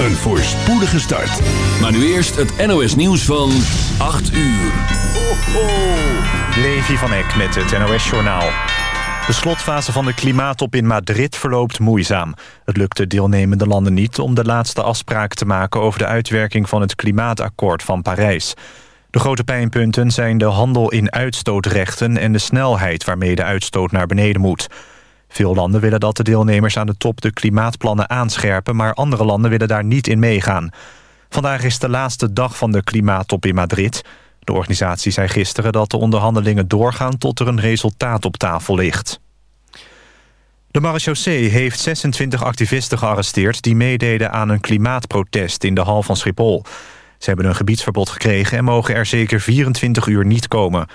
Een voorspoedige start. Maar nu eerst het NOS nieuws van 8 uur. Ho, ho. Levi van Eck met het NOS Journaal. De slotfase van de klimaattop in Madrid verloopt moeizaam. Het lukt de deelnemende landen niet om de laatste afspraak te maken... over de uitwerking van het klimaatakkoord van Parijs. De grote pijnpunten zijn de handel in uitstootrechten... en de snelheid waarmee de uitstoot naar beneden moet... Veel landen willen dat de deelnemers aan de top de klimaatplannen aanscherpen... maar andere landen willen daar niet in meegaan. Vandaag is de laatste dag van de klimaattop in Madrid. De organisatie zei gisteren dat de onderhandelingen doorgaan... tot er een resultaat op tafel ligt. De marechaussee heeft 26 activisten gearresteerd... die meededen aan een klimaatprotest in de hal van Schiphol. Ze hebben een gebiedsverbod gekregen... en mogen er zeker 24 uur niet komen...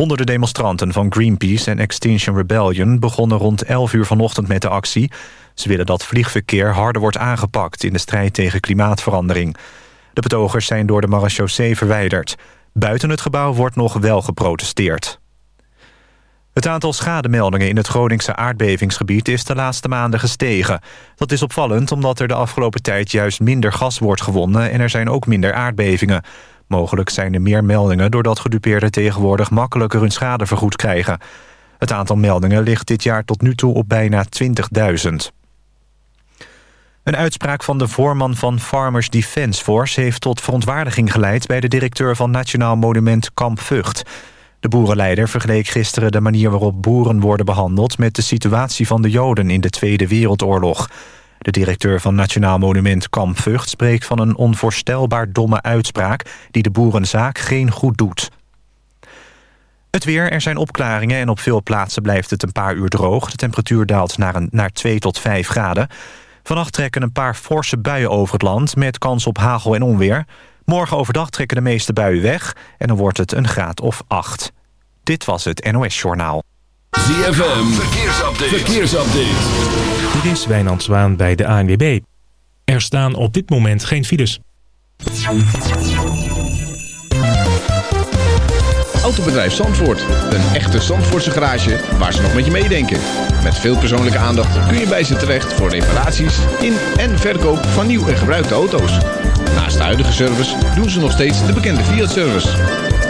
Honderden demonstranten van Greenpeace en Extinction Rebellion... begonnen rond 11 uur vanochtend met de actie. Ze willen dat vliegverkeer harder wordt aangepakt... in de strijd tegen klimaatverandering. De betogers zijn door de marechaussee verwijderd. Buiten het gebouw wordt nog wel geprotesteerd. Het aantal schademeldingen in het Groningse aardbevingsgebied is de laatste maanden gestegen. Dat is opvallend omdat er de afgelopen tijd juist minder gas wordt gewonnen... en er zijn ook minder aardbevingen. Mogelijk zijn er meer meldingen doordat gedupeerden tegenwoordig makkelijker hun schade vergoed krijgen. Het aantal meldingen ligt dit jaar tot nu toe op bijna 20.000. Een uitspraak van de voorman van Farmers Defence Force... heeft tot verontwaardiging geleid bij de directeur van Nationaal Monument Kamp Vught. De boerenleider vergeleek gisteren de manier waarop boeren worden behandeld... met de situatie van de Joden in de Tweede Wereldoorlog... De directeur van Nationaal Monument Kamp Vught spreekt van een onvoorstelbaar domme uitspraak die de boerenzaak geen goed doet. Het weer, er zijn opklaringen en op veel plaatsen blijft het een paar uur droog. De temperatuur daalt naar, een, naar 2 tot 5 graden. Vannacht trekken een paar forse buien over het land met kans op hagel en onweer. Morgen overdag trekken de meeste buien weg en dan wordt het een graad of 8. Dit was het NOS Journaal. ZFM, verkeersupdate. verkeersupdate. Dit is Wijnand Zwaan bij de ANWB. Er staan op dit moment geen files. Autobedrijf Zandvoort. Een echte Zandvoortse garage waar ze nog met je meedenken. Met veel persoonlijke aandacht kun je bij ze terecht voor reparaties in en verkoop van nieuw en gebruikte auto's. Naast de huidige service doen ze nog steeds de bekende Fiat-service.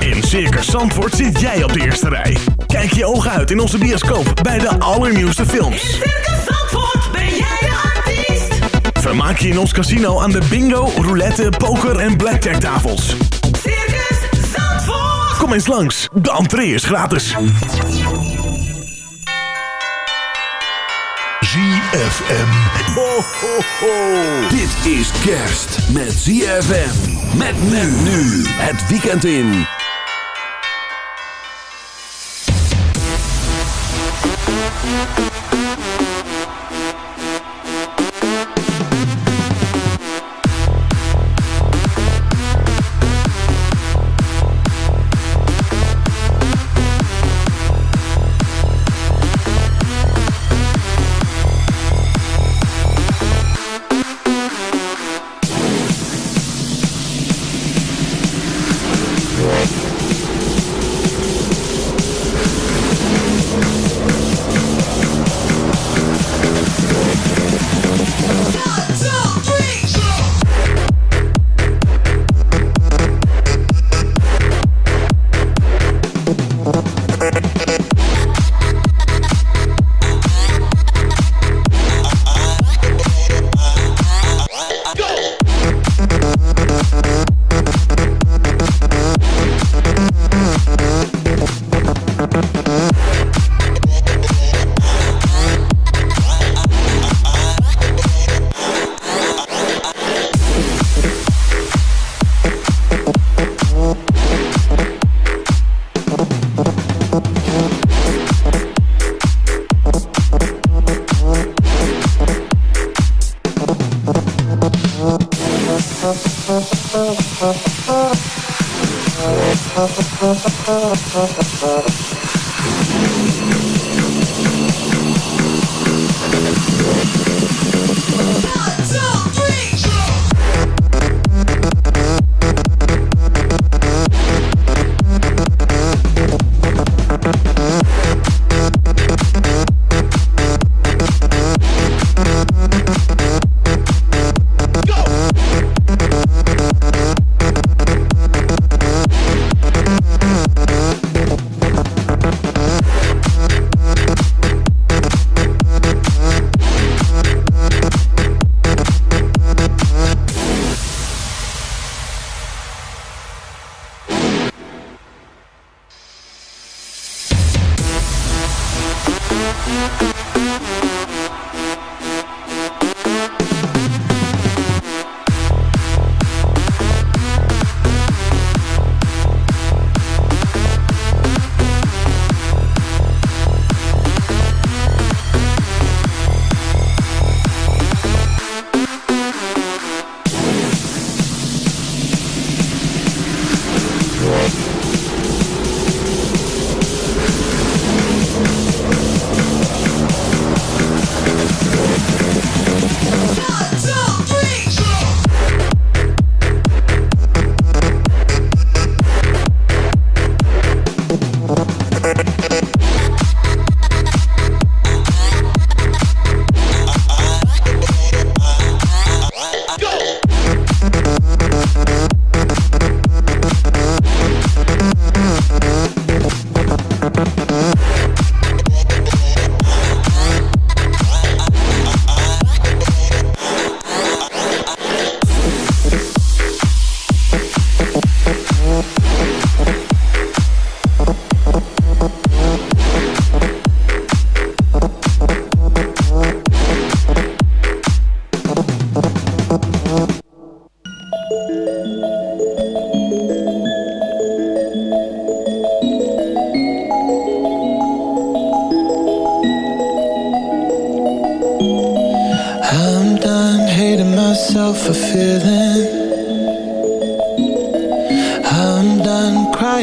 In Circus Zandvoort zit jij op de eerste rij. Kijk je ogen uit in onze bioscoop bij de allernieuwste In films. Circus Zandvoort ben jij de artiest. Vermaak je in ons casino aan de bingo, roulette, poker en blackjack tafels. Circus Zandvoort. Kom eens langs, de entree is gratis. ZFM. Ho, ho, ho. Dit is kerst met ZFM. Met men nu. Het weekend in.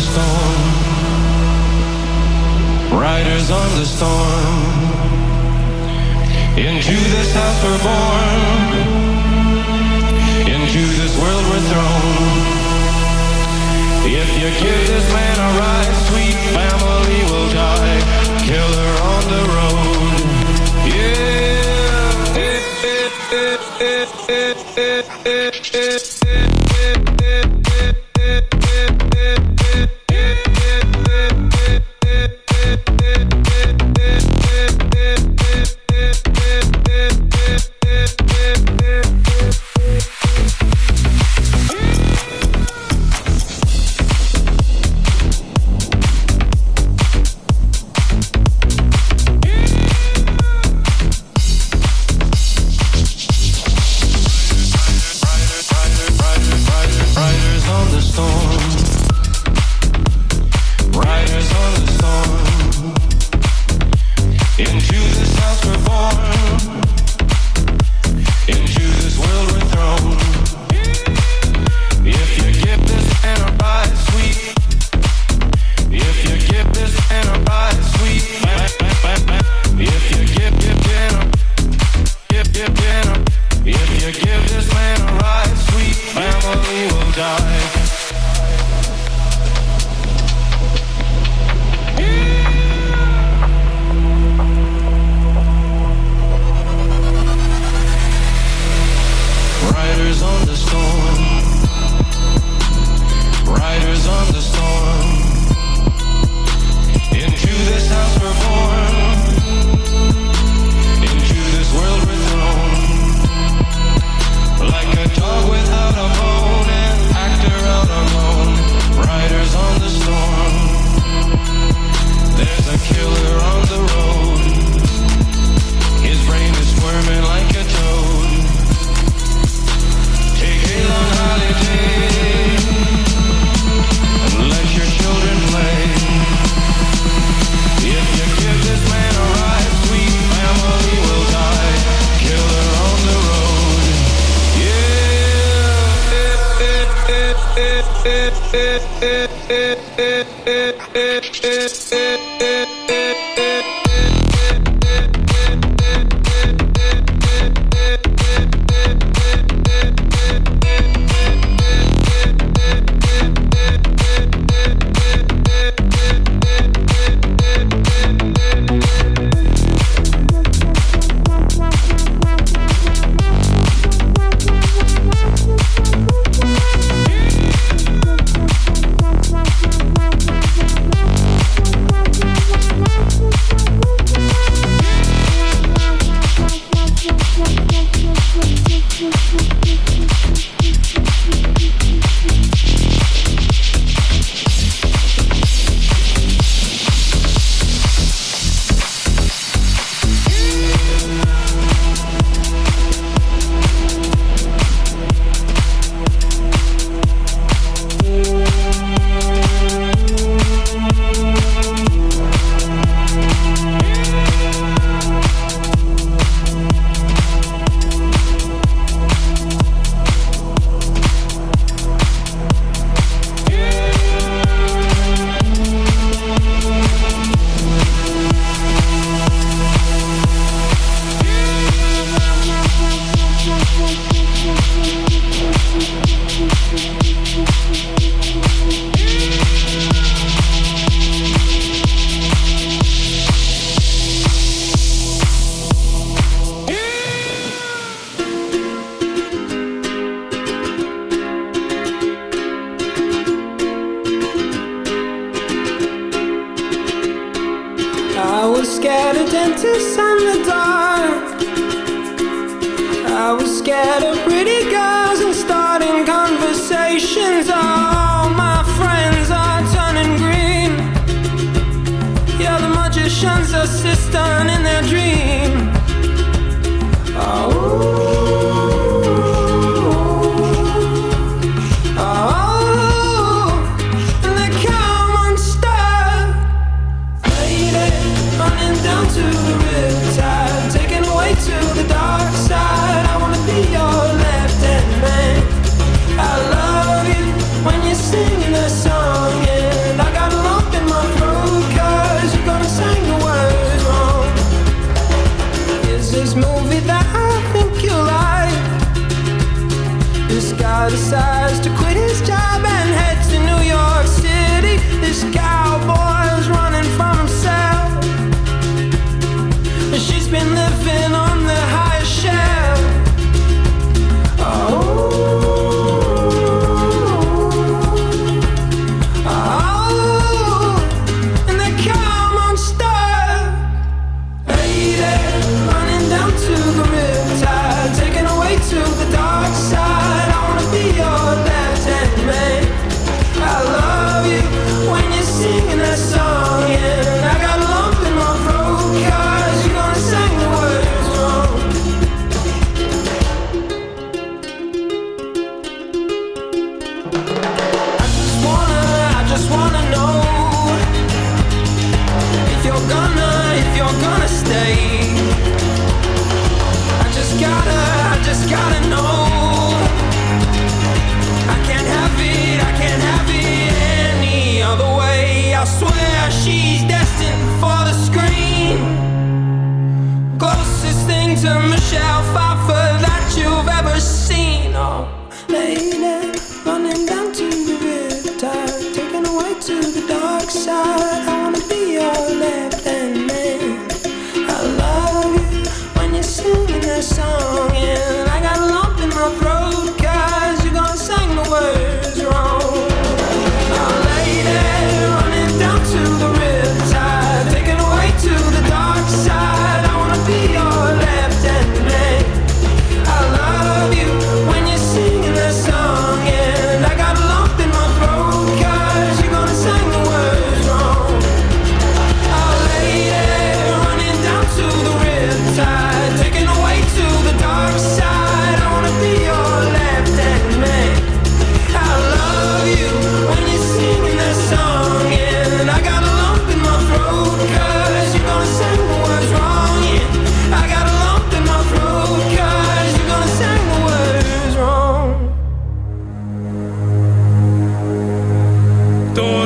storm, riders on the storm. Into this house we're born, into this world we're thrown. If you give this man a ride, sweet family will die. Killer on the road. Yeah.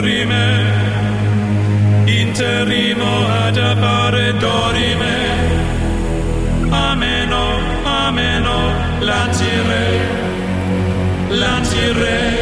Dorime, interimo ad appare dorime. Ameno, ameno, lancire, lanciremo,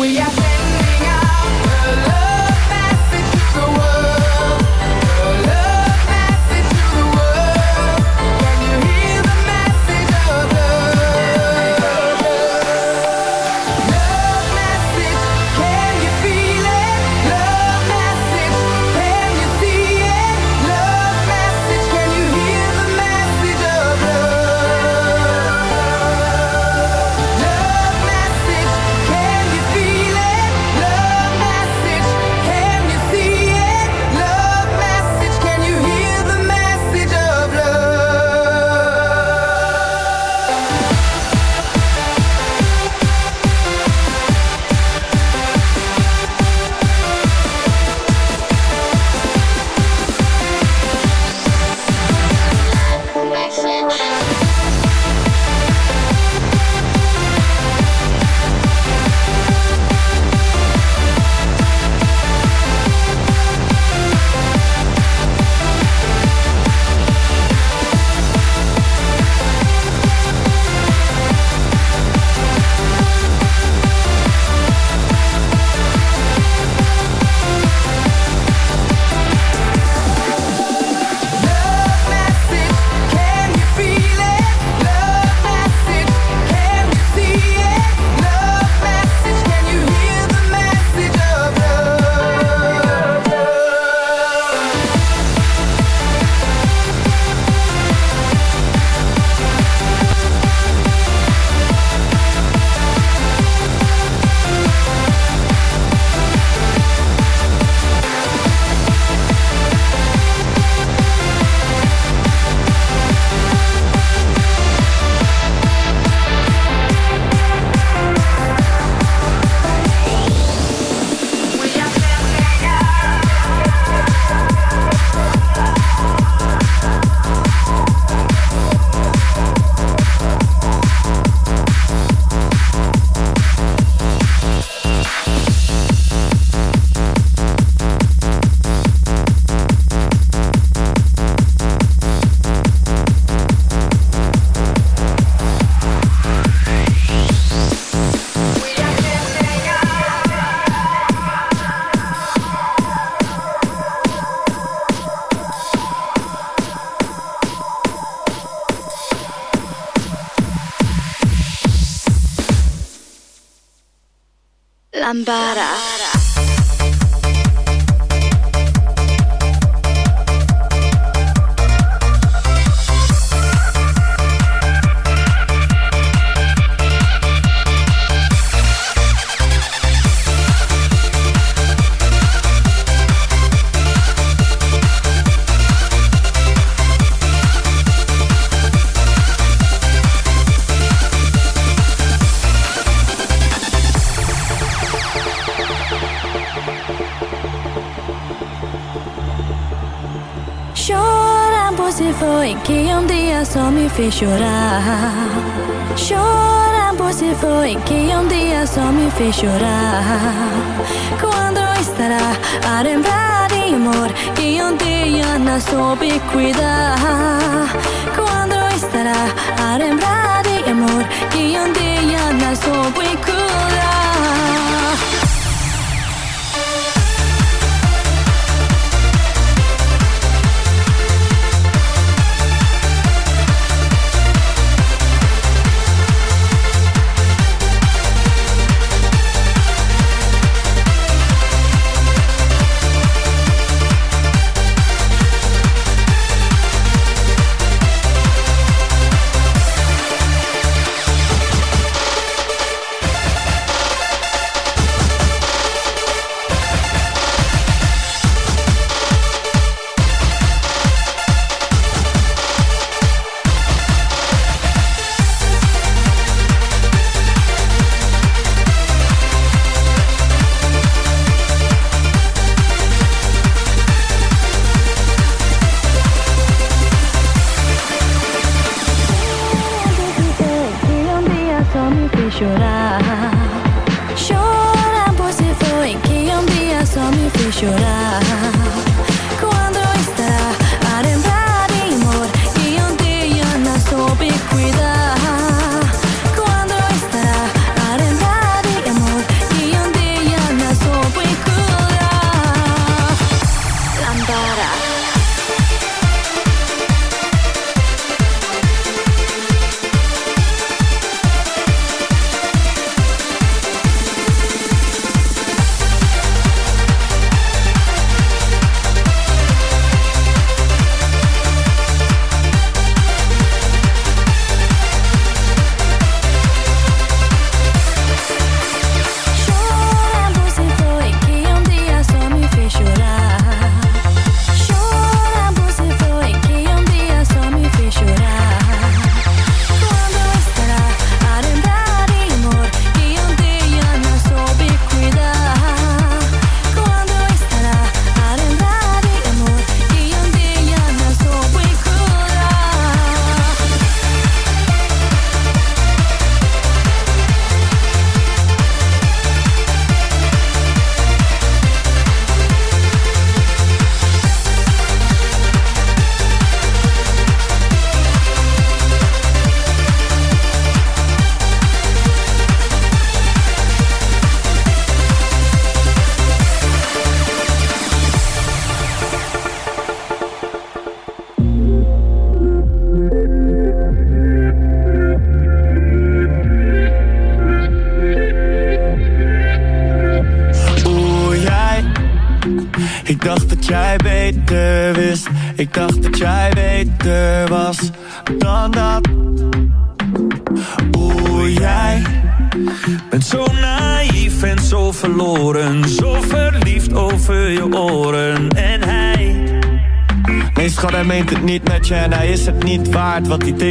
We are. but I fez chorar. Chorando se foi que um dia só me fez chorar. Quando estará a lembrar de amor que um dia não soube cuidar? Quando estará a lembrar de amor que um dia não soube cuidar?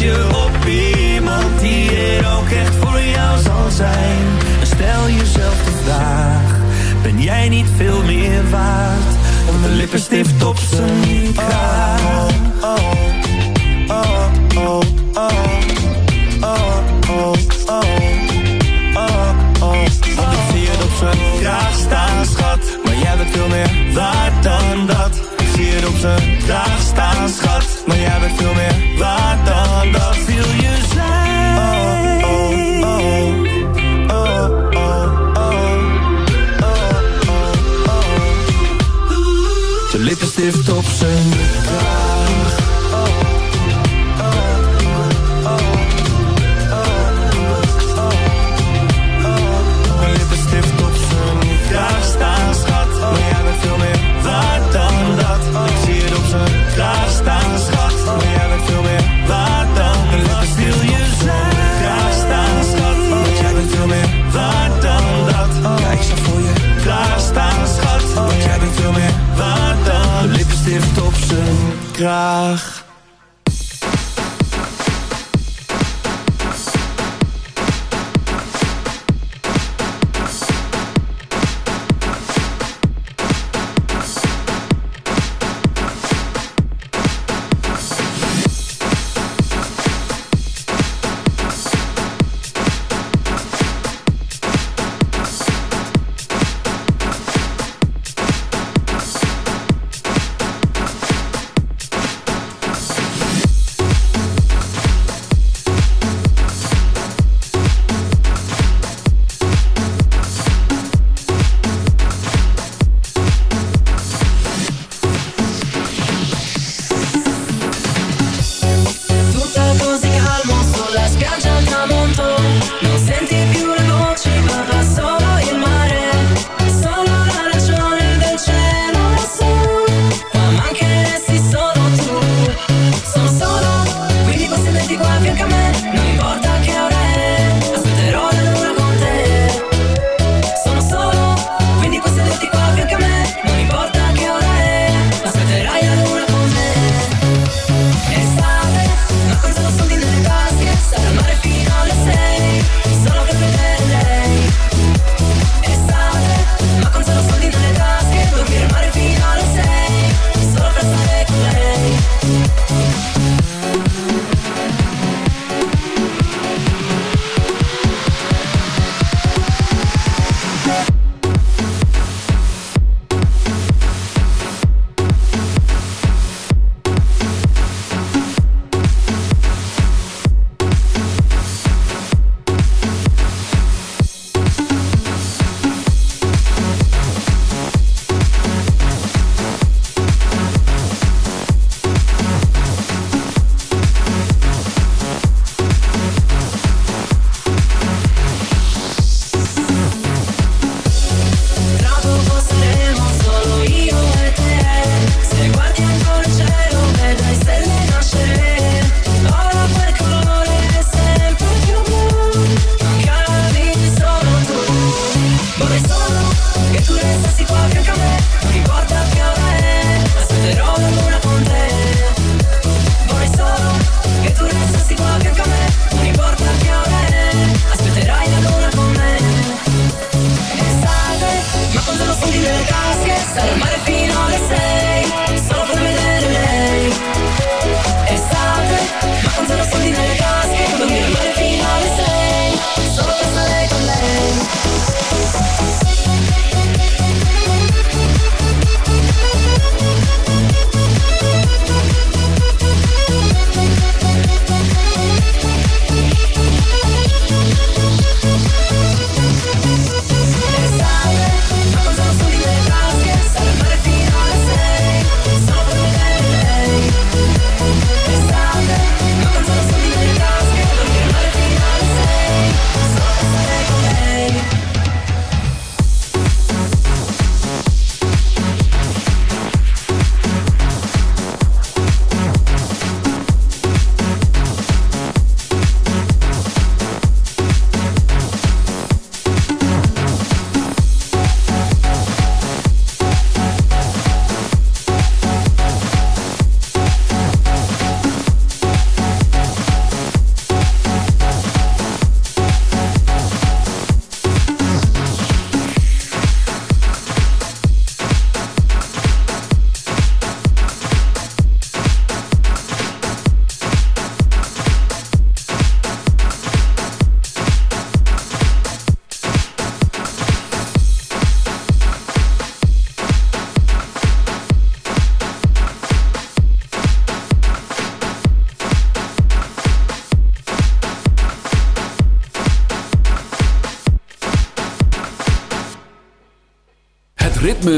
Je op iemand die er ook echt voor jou zal zijn? Stel jezelf de vraag, ben jij niet veel meer waard? Om de lippenstift op zijn kraag. oh, oh, ik zie het op zijn graag staan, schat. Maar jij bent veel meer waard dan dat. Ik zie het op zijn stift op zijn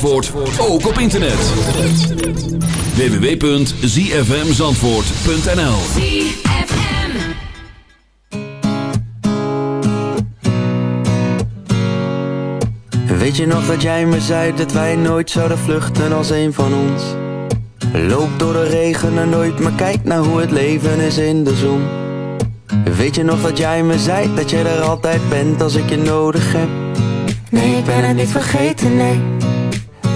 Zandvoort ook op internet. www.zfmzandvoort.nl Weet je nog dat jij me zei dat wij nooit zouden vluchten als een van ons? Loop door de regen en nooit, maar kijk naar hoe het leven is in de zon. Weet je nog dat jij me zei dat je er altijd bent als ik je nodig heb? Nee, ik ben het niet vergeten, nee.